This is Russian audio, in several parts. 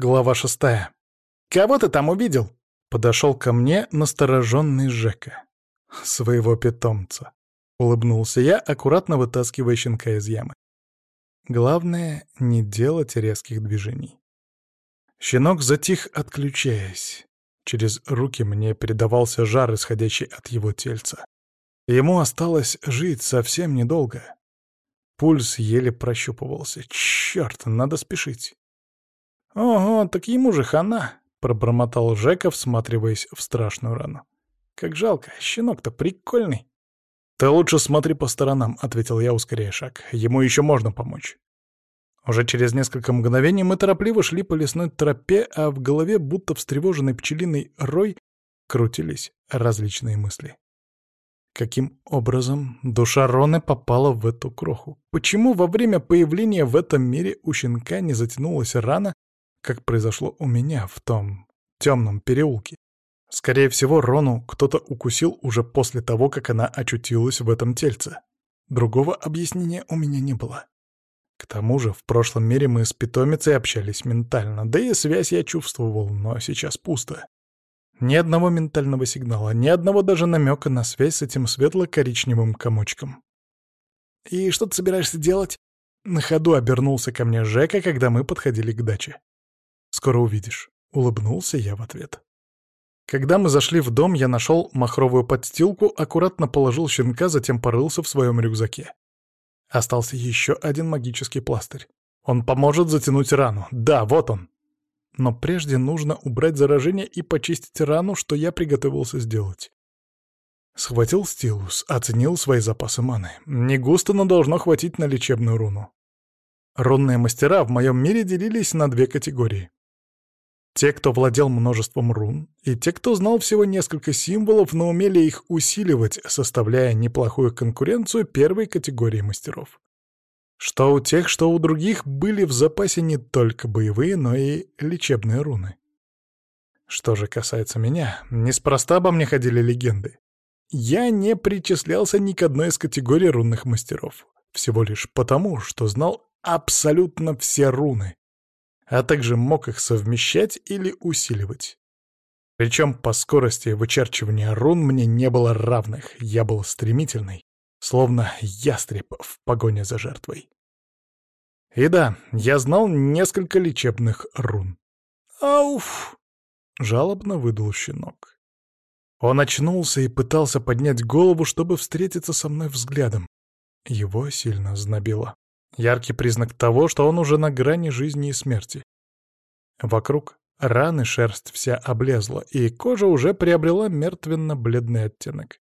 Глава шестая. «Кого ты там увидел?» Подошел ко мне настороженный Жека. «Своего питомца», — улыбнулся я, аккуратно вытаскивая щенка из ямы. Главное — не делать резких движений. Щенок затих, отключаясь. Через руки мне передавался жар, исходящий от его тельца. Ему осталось жить совсем недолго. Пульс еле прощупывался. Черт, надо спешить. «Ого, так ему же хана!» — пробормотал Жека, всматриваясь в страшную рану. «Как жалко, щенок-то прикольный!» «Ты лучше смотри по сторонам», — ответил я, ускоряя шаг. «Ему еще можно помочь». Уже через несколько мгновений мы торопливо шли по лесной тропе, а в голове, будто встревоженный пчелиный рой, крутились различные мысли. Каким образом душа Роны попала в эту кроху? Почему во время появления в этом мире у щенка не затянулась рана, как произошло у меня в том темном переулке? Скорее всего, Рону кто-то укусил уже после того, как она очутилась в этом тельце. Другого объяснения у меня не было. К тому же, в прошлом мире мы с питомицей общались ментально, да и связь я чувствовал, но сейчас пусто. Ни одного ментального сигнала, ни одного даже намека на связь с этим светло-коричневым комочком. «И что ты собираешься делать?» На ходу обернулся ко мне Жека, когда мы подходили к даче. «Скоро увидишь», — улыбнулся я в ответ. Когда мы зашли в дом, я нашел махровую подстилку, аккуратно положил щенка, затем порылся в своем рюкзаке. Остался еще один магический пластырь. Он поможет затянуть рану. Да, вот он. Но прежде нужно убрать заражение и почистить рану, что я приготовился сделать. Схватил стилус, оценил свои запасы маны. Не густо, но должно хватить на лечебную руну. Рунные мастера в моем мире делились на две категории. Те, кто владел множеством рун, и те, кто знал всего несколько символов, но умели их усиливать, составляя неплохую конкуренцию первой категории мастеров. Что у тех, что у других были в запасе не только боевые, но и лечебные руны. Что же касается меня, неспроста обо мне ходили легенды. Я не причислялся ни к одной из категорий рунных мастеров, всего лишь потому, что знал абсолютно все руны, а также мог их совмещать или усиливать. Причем по скорости вычерчивания рун мне не было равных, я был стремительный, словно ястреб в погоне за жертвой. И да, я знал несколько лечебных рун. «Ауф!» — жалобно выдал щенок. Он очнулся и пытался поднять голову, чтобы встретиться со мной взглядом. Его сильно знобило. Яркий признак того, что он уже на грани жизни и смерти. Вокруг раны шерсть вся облезла, и кожа уже приобрела мертвенно-бледный оттенок.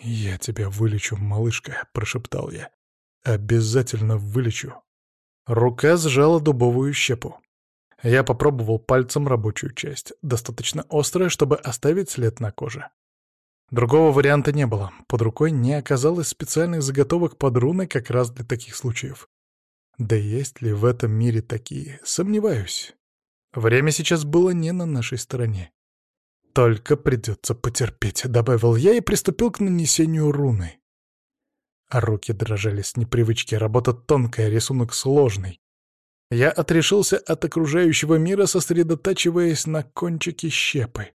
«Я тебя вылечу, малышка», — прошептал я. «Обязательно вылечу». Рука сжала дубовую щепу. Я попробовал пальцем рабочую часть, достаточно острая, чтобы оставить след на коже. Другого варианта не было. Под рукой не оказалось специальных заготовок под руны как раз для таких случаев. Да есть ли в этом мире такие? Сомневаюсь. Время сейчас было не на нашей стороне. «Только придется потерпеть», — добавил я и приступил к нанесению руны. А руки дрожали с непривычки, работа тонкая, рисунок сложный. Я отрешился от окружающего мира, сосредотачиваясь на кончике щепы.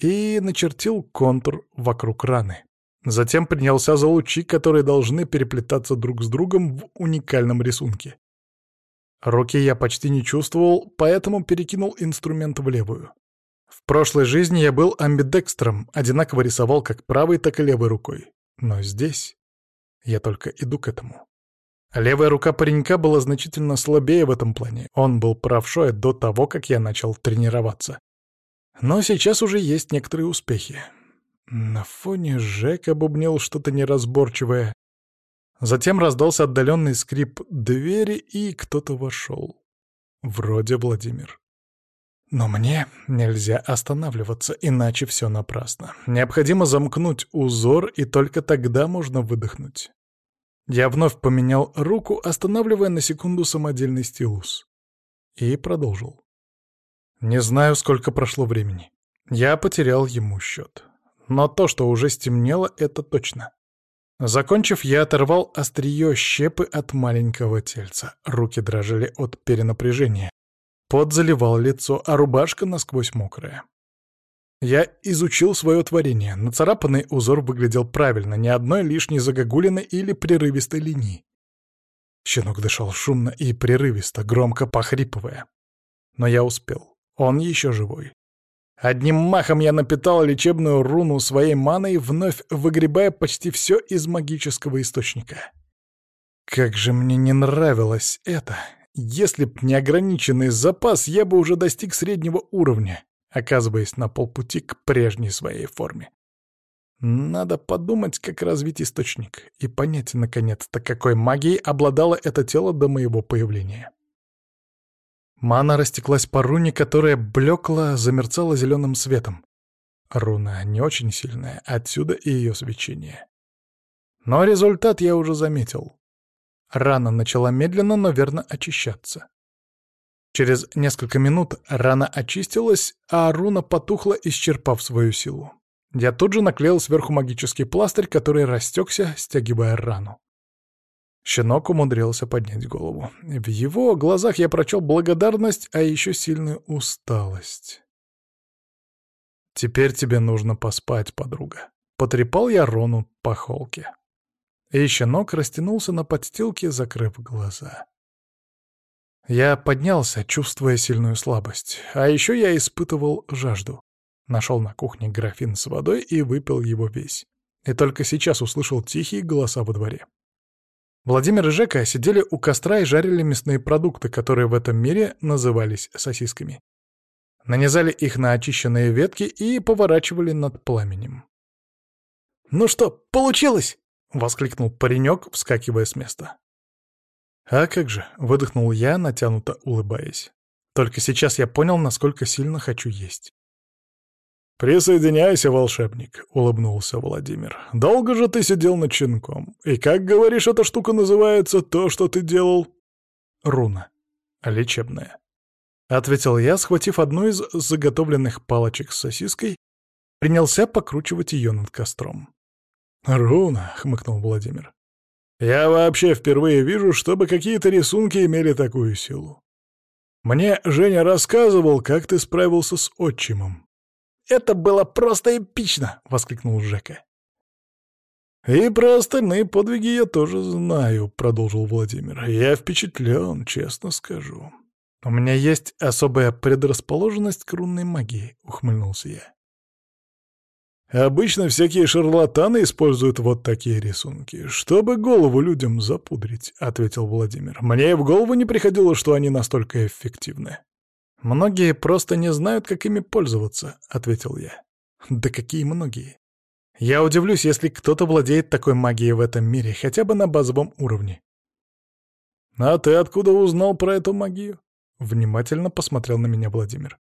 И начертил контур вокруг раны. Затем принялся за лучи, которые должны переплетаться друг с другом в уникальном рисунке. Руки я почти не чувствовал, поэтому перекинул инструмент в левую. В прошлой жизни я был амбидекстром, одинаково рисовал как правой, так и левой рукой. Но здесь я только иду к этому. Левая рука паренька была значительно слабее в этом плане. Он был правшой до того, как я начал тренироваться. Но сейчас уже есть некоторые успехи. На фоне Жека бубнил что-то неразборчивое. Затем раздался отдаленный скрип двери, и кто-то вошел. Вроде Владимир. Но мне нельзя останавливаться, иначе все напрасно. Необходимо замкнуть узор, и только тогда можно выдохнуть. Я вновь поменял руку, останавливая на секунду самодельный стилус. И продолжил. Не знаю, сколько прошло времени. Я потерял ему счет. Но то, что уже стемнело, это точно. Закончив, я оторвал острие щепы от маленького тельца. Руки дрожали от перенапряжения. Пот заливал лицо, а рубашка насквозь мокрая. Я изучил свое творение. Нацарапанный узор выглядел правильно, ни одной лишней загогулины или прерывистой линии. Щенок дышал шумно и прерывисто, громко похрипывая. Но я успел. Он еще живой. Одним махом я напитал лечебную руну своей маной, вновь выгребая почти все из магического источника. Как же мне не нравилось это! Если б неограниченный запас, я бы уже достиг среднего уровня, оказываясь на полпути к прежней своей форме. Надо подумать, как развить источник, и понять, наконец-то, какой магией обладало это тело до моего появления. Мана растеклась по руне, которая блекла, замерцала зеленым светом. Руна не очень сильная, отсюда и ее свечение. Но результат я уже заметил. Рана начала медленно, но верно очищаться. Через несколько минут рана очистилась, а руна потухла, исчерпав свою силу. Я тут же наклеил сверху магический пластырь, который растекся, стягивая рану. Щенок умудрился поднять голову. В его глазах я прочел благодарность, а еще сильную усталость. «Теперь тебе нужно поспать, подруга». Потрепал я Рону по холке. И щенок растянулся на подстилке, закрыв глаза. Я поднялся, чувствуя сильную слабость. А еще я испытывал жажду. Нашел на кухне графин с водой и выпил его весь. И только сейчас услышал тихие голоса во дворе. Владимир и Жека сидели у костра и жарили мясные продукты, которые в этом мире назывались сосисками. Нанизали их на очищенные ветки и поворачивали над пламенем. «Ну что, получилось?» — воскликнул паренек, вскакивая с места. «А как же?» — выдохнул я, натянуто улыбаясь. «Только сейчас я понял, насколько сильно хочу есть». «Присоединяйся, волшебник», — улыбнулся Владимир. «Долго же ты сидел над щенком? И как, говоришь, эта штука называется, то, что ты делал?» «Руна. Лечебная», — ответил я, схватив одну из заготовленных палочек с сосиской, принялся покручивать ее над костром. «Руна», — хмыкнул Владимир. «Я вообще впервые вижу, чтобы какие-то рисунки имели такую силу. Мне Женя рассказывал, как ты справился с отчимом. Это было просто эпично!» — воскликнул Жека. «И про остальные подвиги я тоже знаю», — продолжил Владимир. «Я впечатлен, честно скажу». «У меня есть особая предрасположенность к рунной магии», — ухмыльнулся я. «Обычно всякие шарлатаны используют вот такие рисунки, чтобы голову людям запудрить», — ответил Владимир. «Мне в голову не приходило, что они настолько эффективны». «Многие просто не знают, как ими пользоваться», — ответил я. «Да какие многие? Я удивлюсь, если кто-то владеет такой магией в этом мире, хотя бы на базовом уровне». «А ты откуда узнал про эту магию?» — внимательно посмотрел на меня Владимир.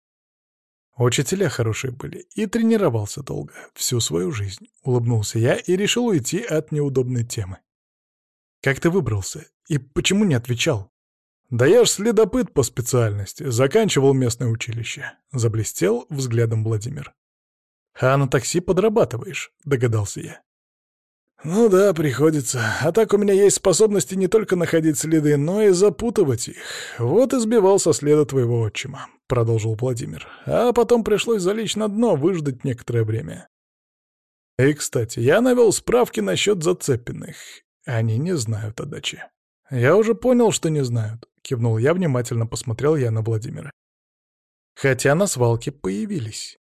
Учителя хорошие были, и тренировался долго, всю свою жизнь. Улыбнулся я и решил уйти от неудобной темы. «Как ты выбрался? И почему не отвечал?» «Да я ж следопыт по специальности, заканчивал местное училище», — заблестел взглядом Владимир. «А на такси подрабатываешь», — догадался я. «Ну да, приходится. А так у меня есть способности не только находить следы, но и запутывать их. Вот и сбивал со следа твоего отчима», — продолжил Владимир. «А потом пришлось залечь на дно, выждать некоторое время. И, кстати, я навел справки насчет зацепенных. Они не знают о даче». «Я уже понял, что не знают. — кивнул я, внимательно посмотрел я на Владимира. «Хотя на свалке появились».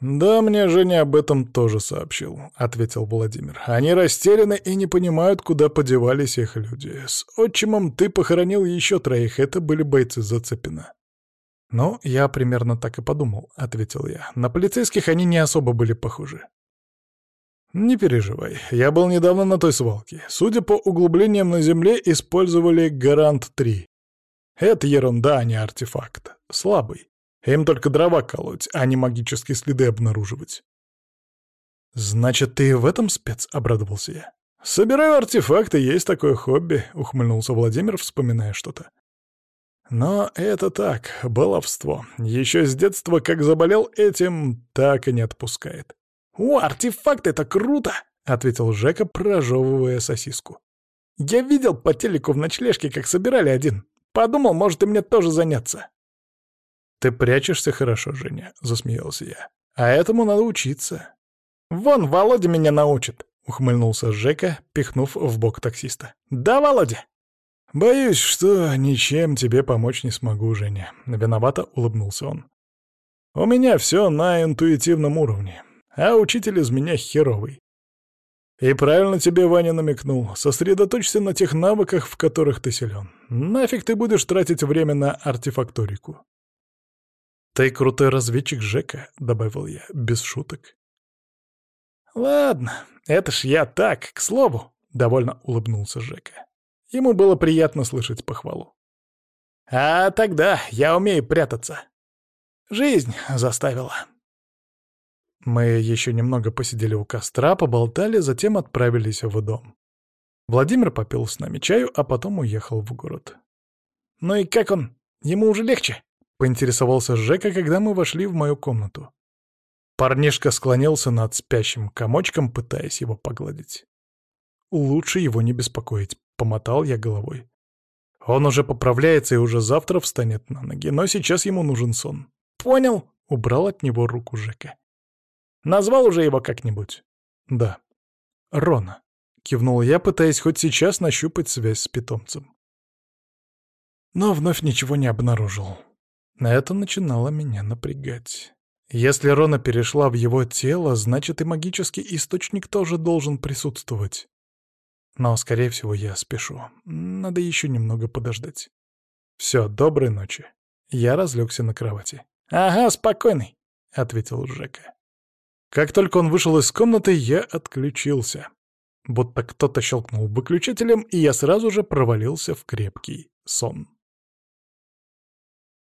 «Да, мне Женя об этом тоже сообщил», — ответил Владимир. «Они растеряны и не понимают, куда подевались их люди. С отчимом ты похоронил еще троих, это были бойцы Зацепина». «Ну, я примерно так и подумал», — ответил я. «На полицейских они не особо были похожи». «Не переживай, я был недавно на той свалке. Судя по углублениям на земле, использовали Гарант-3. Это ерунда, а не артефакт. Слабый. Им только дрова колоть, а не магические следы обнаруживать». «Значит, ты в этом спец?» — обрадовался я. «Собираю артефакты, есть такое хобби», — ухмыльнулся Владимир, вспоминая что-то. «Но это так, баловство. Еще с детства, как заболел этим, так и не отпускает. «О, артефакт — это круто!» — ответил Жека, прожевывая сосиску. «Я видел по телеку в ночлежке, как собирали один. Подумал, может, и мне тоже заняться». «Ты прячешься хорошо, Женя», — засмеялся я. «А этому надо учиться». «Вон, Володя меня научит», — ухмыльнулся Жека, пихнув в бок таксиста. «Да, Володя?» «Боюсь, что ничем тебе помочь не смогу, Женя», — виновато улыбнулся он. «У меня все на интуитивном уровне, а учитель из меня херовый. И правильно тебе Ваня намекнул. Сосредоточься на тех навыках, в которых ты силен. Нафиг ты будешь тратить время на артефакторику. «Ты крутой разведчик Жека», — добавил я, без шуток. «Ладно, это ж я так, к слову», — довольно улыбнулся Жека. Ему было приятно слышать похвалу. «А тогда я умею прятаться. Жизнь заставила». Мы еще немного посидели у костра, поболтали, затем отправились в дом. Владимир попил с нами чаю, а потом уехал в город. «Ну и как он? Ему уже легче?» — поинтересовался Жека, когда мы вошли в мою комнату. Парнишка склонился над спящим комочком, пытаясь его погладить. «Лучше его не беспокоить», — помотал я головой. «Он уже поправляется и уже завтра встанет на ноги, но сейчас ему нужен сон». «Понял», — убрал от него руку Жека. Назвал уже его как-нибудь?» «Да». «Рона», — кивнул я, пытаясь хоть сейчас нащупать связь с питомцем. Но вновь ничего не обнаружил. Это начинало меня напрягать. Если Рона перешла в его тело, значит и магический источник тоже должен присутствовать. Но, скорее всего, я спешу. Надо еще немного подождать. Все, доброй ночи. Я разлегся на кровати. «Ага, спокойный», — ответил Жека. Как только он вышел из комнаты, я отключился. Будто кто-то щелкнул выключателем, и я сразу же провалился в крепкий сон.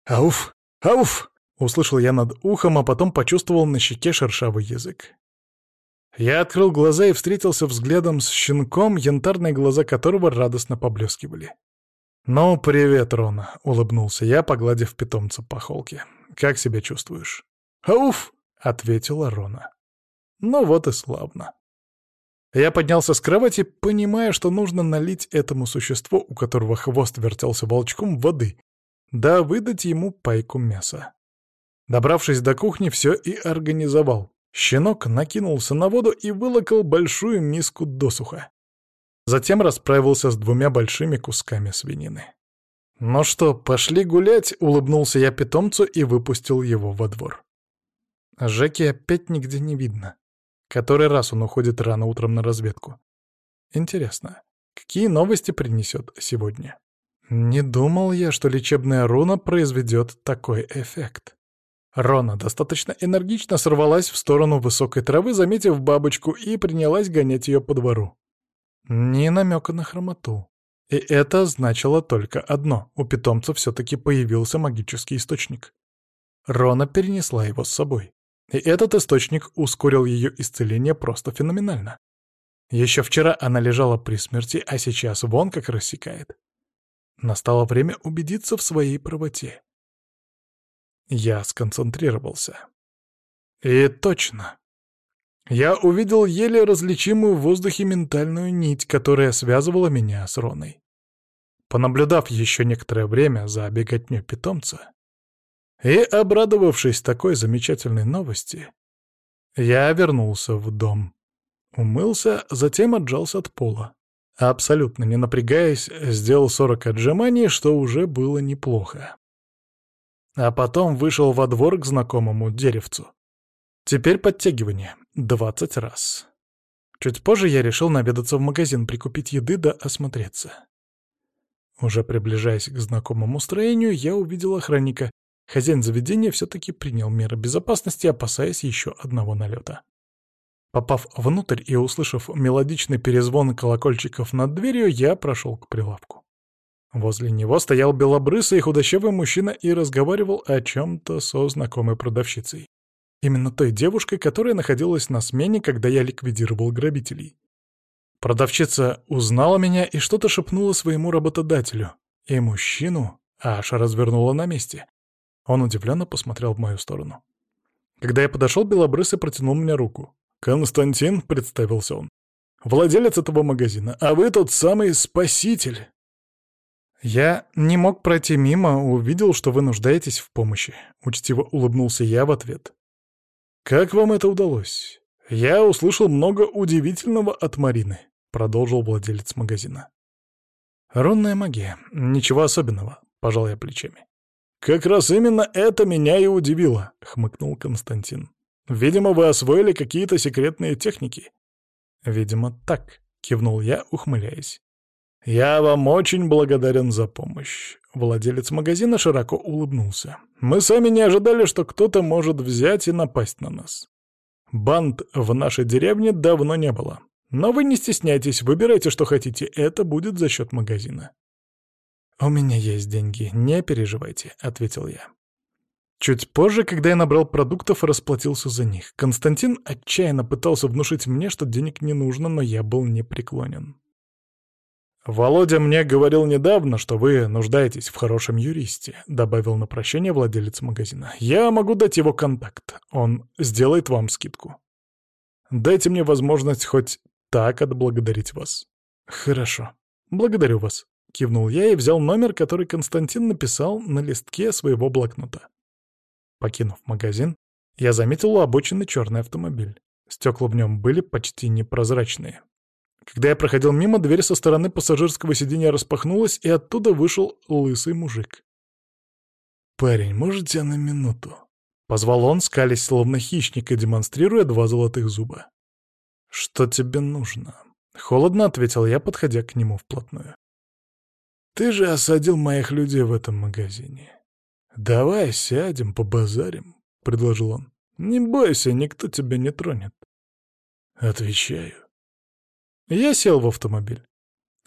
«Ауф! Ауф!» — услышал я над ухом, а потом почувствовал на щеке шершавый язык. Я открыл глаза и встретился взглядом с щенком, янтарные глаза которого радостно поблескивали. «Ну, привет, Рона», — улыбнулся я, погладив питомца по холке. «Как себя чувствуешь?» «Ауф!» — ответила Рона. «Ну вот и славно». Я поднялся с кровати, понимая, что нужно налить этому существу, у которого хвост вертелся волчком, воды, да выдать ему пайку мяса. Добравшись до кухни, все и организовал. Щенок накинулся на воду и вылокал большую миску досуха. Затем расправился с двумя большими кусками свинины. «Ну что, пошли гулять?» — улыбнулся я питомцу и выпустил его во двор. Жеки опять нигде не видно. Который раз он уходит рано утром на разведку. Интересно, какие новости принесет сегодня? Не думал я, что лечебная руна произведет такой эффект. Рона достаточно энергично сорвалась в сторону высокой травы, заметив бабочку, и принялась гонять ее по двору. Ни намека на хромоту. И это значило только одно — у питомца все-таки появился магический источник. Рона перенесла его с собой. И этот источник ускорил ее исцеление просто феноменально. Еще вчера она лежала при смерти, а сейчас вон как рассекает. Настало время убедиться в своей правоте. Я сконцентрировался. И точно. Я увидел еле различимую в воздухе ментальную нить, которая связывала меня с Роной. Понаблюдав еще некоторое время за беготней питомца, и, обрадовавшись такой замечательной новости, я вернулся в дом. Умылся, затем отжался от пола. Абсолютно не напрягаясь, сделал 40 отжиманий, что уже было неплохо. А потом вышел во двор к знакомому деревцу. Теперь подтягивание. 20 раз. Чуть позже я решил наведаться в магазин, прикупить еды да осмотреться. Уже приближаясь к знакомому строению, я увидел охранника, Хозяин заведения все-таки принял меры безопасности, опасаясь еще одного налета. Попав внутрь и услышав мелодичный перезвон колокольчиков над дверью, я прошел к прилавку. Возле него стоял белобрысый худощавый мужчина и разговаривал о чем-то со знакомой продавщицей. Именно той девушкой, которая находилась на смене, когда я ликвидировал грабителей. Продавщица узнала меня и что-то шепнула своему работодателю, и мужчину аж развернула на месте. Он удивленно посмотрел в мою сторону. Когда я подошел, Белобрысый протянул мне руку. «Константин», — представился он, — «владелец этого магазина, а вы тот самый спаситель». «Я не мог пройти мимо, увидел, что вы нуждаетесь в помощи», — учтиво улыбнулся я в ответ. «Как вам это удалось? Я услышал много удивительного от Марины», — продолжил владелец магазина. «Рунная магия. Ничего особенного», — пожал я плечами. «Как раз именно это меня и удивило», — хмыкнул Константин. «Видимо, вы освоили какие-то секретные техники». «Видимо, так», — кивнул я, ухмыляясь. «Я вам очень благодарен за помощь». Владелец магазина широко улыбнулся. «Мы сами не ожидали, что кто-то может взять и напасть на нас. Банд в нашей деревне давно не было. Но вы не стесняйтесь, выбирайте, что хотите, это будет за счет магазина». «У меня есть деньги, не переживайте», — ответил я. Чуть позже, когда я набрал продуктов и расплатился за них, Константин отчаянно пытался внушить мне, что денег не нужно, но я был непреклонен. «Володя мне говорил недавно, что вы нуждаетесь в хорошем юристе», — добавил на прощение владелец магазина. «Я могу дать его контакт. Он сделает вам скидку. Дайте мне возможность хоть так отблагодарить вас». «Хорошо. Благодарю вас», — кивнул я и взял номер, который Константин написал на листке своего блокнота. Покинув магазин, я заметил у обочины черный автомобиль. Стекла в нем были почти непрозрачные. Когда я проходил мимо, дверь со стороны пассажирского сиденья распахнулась, и оттуда вышел лысый мужик. «Парень, можете на минуту?» — позвал он, скалясь словно хищник и демонстрируя два золотых зуба. «Что тебе нужно?» — холодно ответил я, подходя к нему вплотную. Ты же осадил моих людей в этом магазине. Давай сядем, побазарим, — предложил он. Не бойся, никто тебя не тронет. Отвечаю. Я сел в автомобиль.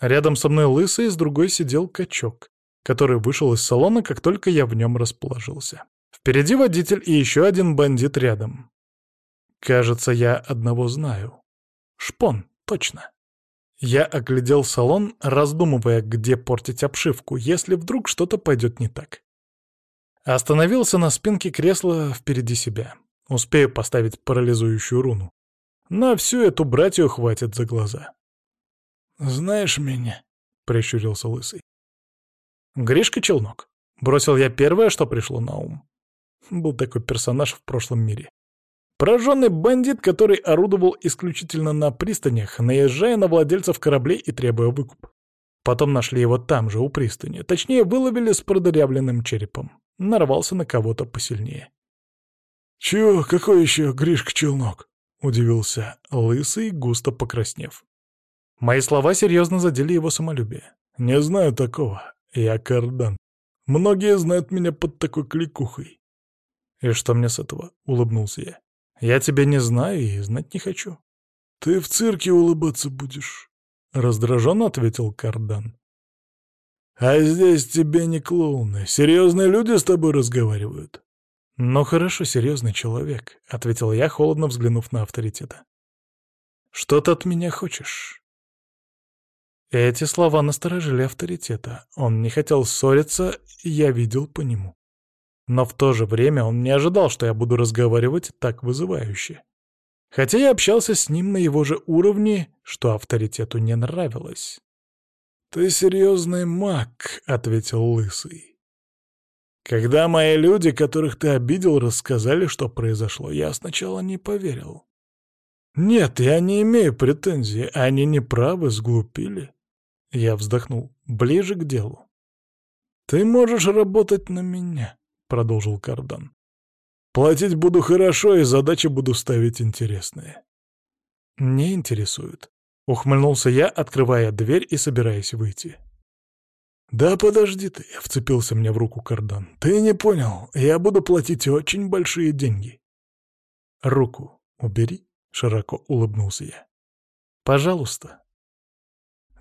Рядом со мной лысый, с другой сидел качок, который вышел из салона, как только я в нем расположился. Впереди водитель и еще один бандит рядом. Кажется, я одного знаю. Шпон, точно. Я оглядел салон, раздумывая, где портить обшивку, если вдруг что-то пойдет не так. Остановился на спинке кресла впереди себя. Успею поставить парализующую руну. На всю эту братью хватит за глаза. «Знаешь меня?» — прищурился Лысый. «Гришка Челнок». Бросил я первое, что пришло на ум. Был такой персонаж в прошлом мире. Пораженный бандит, который орудовал исключительно на пристанях, наезжая на владельцев кораблей и требуя выкуп. Потом нашли его там же, у пристани. Точнее, выловили с продырявленным черепом. Нарвался на кого-то посильнее. «Чего? Какой еще Гришка-челнок?» — удивился Лысый, густо покраснев. Мои слова серьезно задели его самолюбие. «Не знаю такого. Я кардан. Многие знают меня под такой кликухой». «И что мне с этого?» — улыбнулся я. Я тебя не знаю и знать не хочу. Ты в цирке улыбаться будешь, раздраженно ответил Кардан. А здесь тебе не клоуны. Серьезные люди с тобой разговаривают. «Ну хорошо, серьезный человек», — ответил я, холодно взглянув на авторитета. «Что ты от меня хочешь?» Эти слова насторожили авторитета. Он не хотел ссориться, я видел по нему. Но в то же время он не ожидал, что я буду разговаривать так вызывающе. Хотя я общался с ним на его же уровне, что авторитету не нравилось. «Ты серьезный маг», — ответил Лысый. «Когда мои люди, которых ты обидел, рассказали, что произошло, я сначала не поверил. Нет, я не имею претензий, они неправы, сглупили». Я вздохнул. Ближе к делу. «Ты можешь работать на меня. — продолжил Кардан. «Платить буду хорошо, и задачи буду ставить интересные». «Не интересует», — ухмыльнулся я, открывая дверь и собираясь выйти. «Да подожди ты», — вцепился мне в руку Кардан. «Ты не понял, я буду платить очень большие деньги». «Руку убери», — широко улыбнулся я. «Пожалуйста».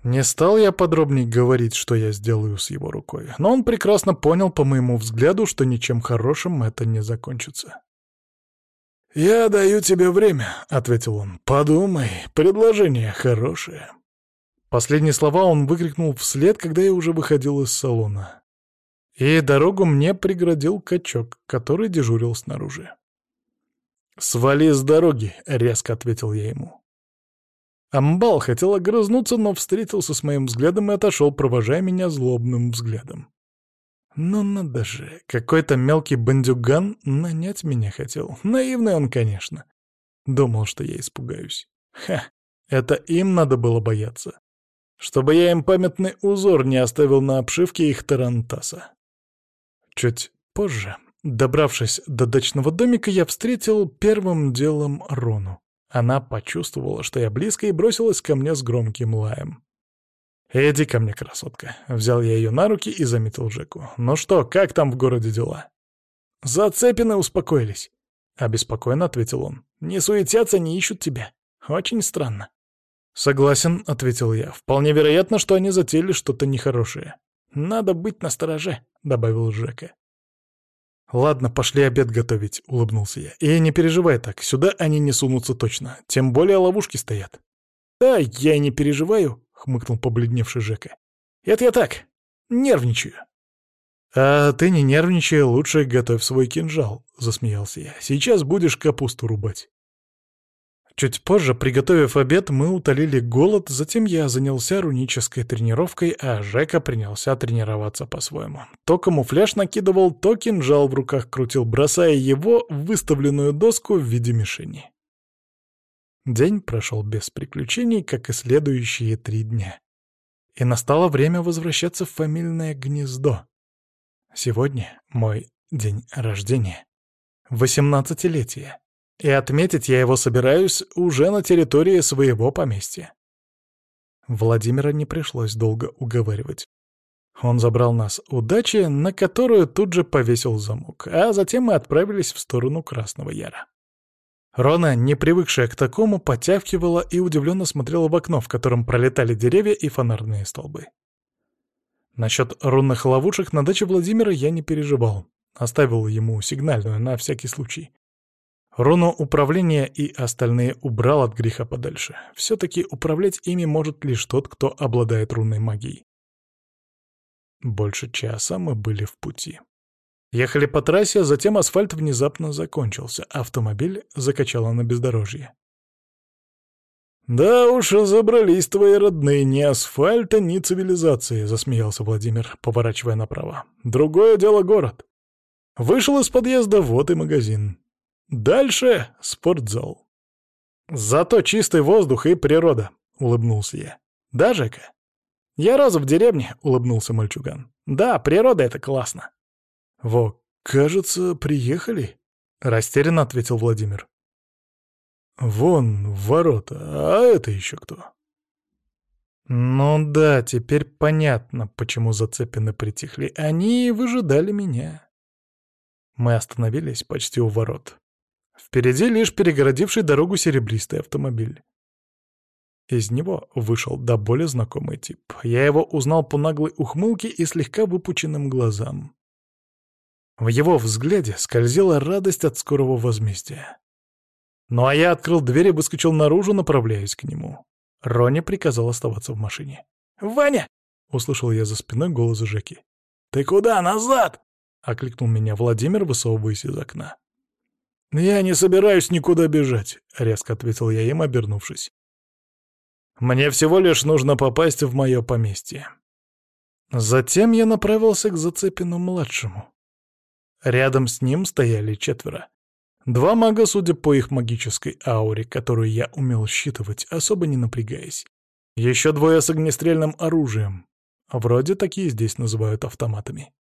Не стал я подробнее говорить, что я сделаю с его рукой, но он прекрасно понял по моему взгляду, что ничем хорошим это не закончится. «Я даю тебе время», — ответил он. «Подумай, предложение хорошее». Последние слова он выкрикнул вслед, когда я уже выходил из салона. И дорогу мне преградил качок, который дежурил снаружи. «Свали с дороги», — резко ответил я ему. Амбал хотел огрызнуться, но встретился с моим взглядом и отошел, провожая меня злобным взглядом. Ну надо же, какой-то мелкий бандюган нанять меня хотел. Наивный он, конечно. Думал, что я испугаюсь. Ха, это им надо было бояться. Чтобы я им памятный узор не оставил на обшивке их тарантаса. Чуть позже, добравшись до дачного домика, я встретил первым делом Рону. Она почувствовала, что я близко, и бросилась ко мне с громким лаем. «Иди ко мне, красотка!» Взял я ее на руки и заметил Жеку. «Ну что, как там в городе дела?» «Зацепины успокоились», — обеспокоенно ответил он. «Не суетятся, не ищут тебя. Очень странно». «Согласен», — ответил я. «Вполне вероятно, что они затеяли что-то нехорошее». «Надо быть настороже», — добавил Жека. «Ладно, пошли обед готовить», — улыбнулся я. «И не переживай так, сюда они не сунутся точно. Тем более ловушки стоят». «Да, я и не переживаю», — хмыкнул побледневший Жека. «Это я так, нервничаю». «А ты не нервничай, лучше готовь свой кинжал», — засмеялся я. «Сейчас будешь капусту рубать». Чуть позже, приготовив обед, мы утолили голод, затем я занялся рунической тренировкой, а Жека принялся тренироваться по-своему. То камуфляж накидывал, то кинжал в руках крутил, бросая его в выставленную доску в виде мишени. День прошел без приключений, как и следующие три дня. И настало время возвращаться в фамильное гнездо. Сегодня мой день рождения. Восемнадцатилетие. И отметить я его собираюсь уже на территории своего поместья. Владимира не пришлось долго уговаривать. Он забрал нас у дачи, на которую тут же повесил замок, а затем мы отправились в сторону Красного Яра. Рона, не привыкшая к такому, потявкивала и удивленно смотрела в окно, в котором пролетали деревья и фонарные столбы. Насчет рунных ловушек на даче Владимира я не переживал. Оставил ему сигнальную на всякий случай. Руну управления и остальные убрал от греха подальше. Все-таки управлять ими может лишь тот, кто обладает рунной магией. Больше часа мы были в пути. Ехали по трассе, затем асфальт внезапно закончился. Автомобиль закачало на бездорожье. «Да уж, забрались твои родные, ни асфальта, ни цивилизации», — засмеялся Владимир, поворачивая направо. «Другое дело город. Вышел из подъезда, вот и магазин. Дальше — спортзал. Зато чистый воздух и природа, — улыбнулся я. Да, Жека? Я рос в деревне, — улыбнулся мальчуган. Да, природа — это классно. Во, кажется, приехали, — растерянно ответил Владимир. Вон ворота, а это еще кто? Ну да, теперь понятно, почему зацепины притихли. Они выжидали меня. Мы остановились почти у ворот. Впереди лишь перегородивший дорогу серебристый автомобиль. Из него вышел до боли знакомый тип. Я его узнал по наглой ухмылке и слегка выпученным глазам. В его взгляде скользила радость от скорого возмездия. Ну а я открыл дверь и выскочил наружу, направляясь к нему. Рони приказал оставаться в машине. «Ваня!» — услышал я за спиной голос Жеки. «Ты куда? Назад!» — окликнул меня Владимир, высовываясь из окна. «Я не собираюсь никуда бежать», — резко ответил я им, обернувшись. «Мне всего лишь нужно попасть в мое поместье». Затем я направился к Зацепину-младшему. Рядом с ним стояли четверо. Два мага, судя по их магической ауре, которую я умел считывать, особо не напрягаясь. Еще двое с огнестрельным оружием. Вроде такие здесь называют автоматами.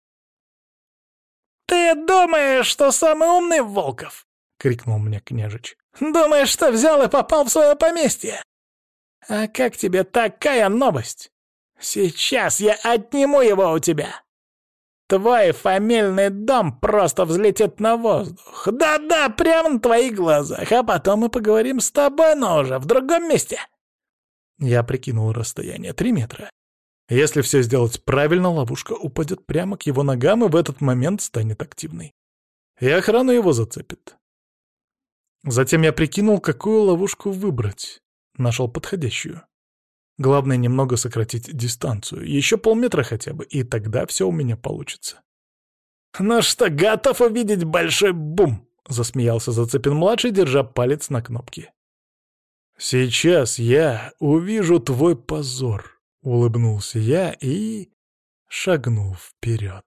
«Ты думаешь, что самый умный, Волков?» Крикнул мне княжич. «Думаешь, что взял и попал в свое поместье? А как тебе такая новость? Сейчас я отниму его у тебя. Твой фамильный дом просто взлетит на воздух. Да-да, прямо на твоих глазах, а потом мы поговорим с тобой, но уже в другом месте». Я прикинул расстояние — три метра. Если все сделать правильно, ловушка упадет прямо к его ногам и в этот момент станет активной. И охрана его зацепит. Затем я прикинул, какую ловушку выбрать. Нашел подходящую. Главное немного сократить дистанцию, еще полметра хотя бы, и тогда все у меня получится. «Ну что, готов увидеть большой бум?» — засмеялся Зацепин-младший, держа палец на кнопке. Сейчас я увижу твой позор, улыбнулся я и шагнул вперед.